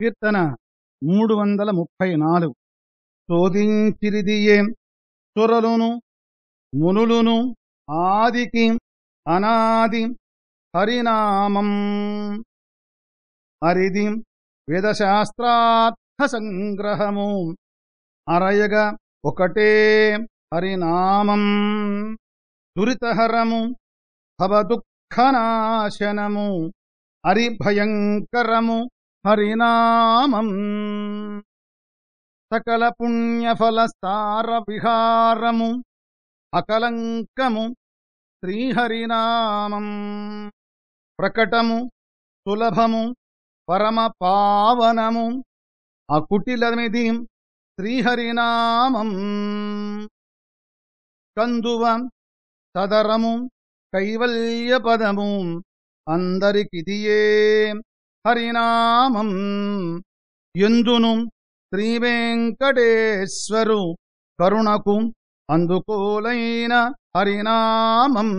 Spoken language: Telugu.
కీర్తన మూడు వందల ముప్పై నాలుగు శోధించిరిదియే సురలును మునులును ఆదికి అనాది హరినామం. అరిది వేదశాస్త్రార్థ సంగ్రహము అరయగ ఒకటే హరినామం. దురితహరము భవదుఃఖనాశనము. హరిభయంకరము హరినామం. సకల పుణ్యఫలస్తార విహారము అకలంకము శ్రీహరినామం. ప్రకటము సులభము పరమ పావనము అకుటిలమిది శ్రీహరినామం. కందువ సదరము కైవల్యపదము అందరికిదియే హరినామం ఎందును శ్రీవేంకటేశ్వరు కరుణకు అందుకోలైన హరినామం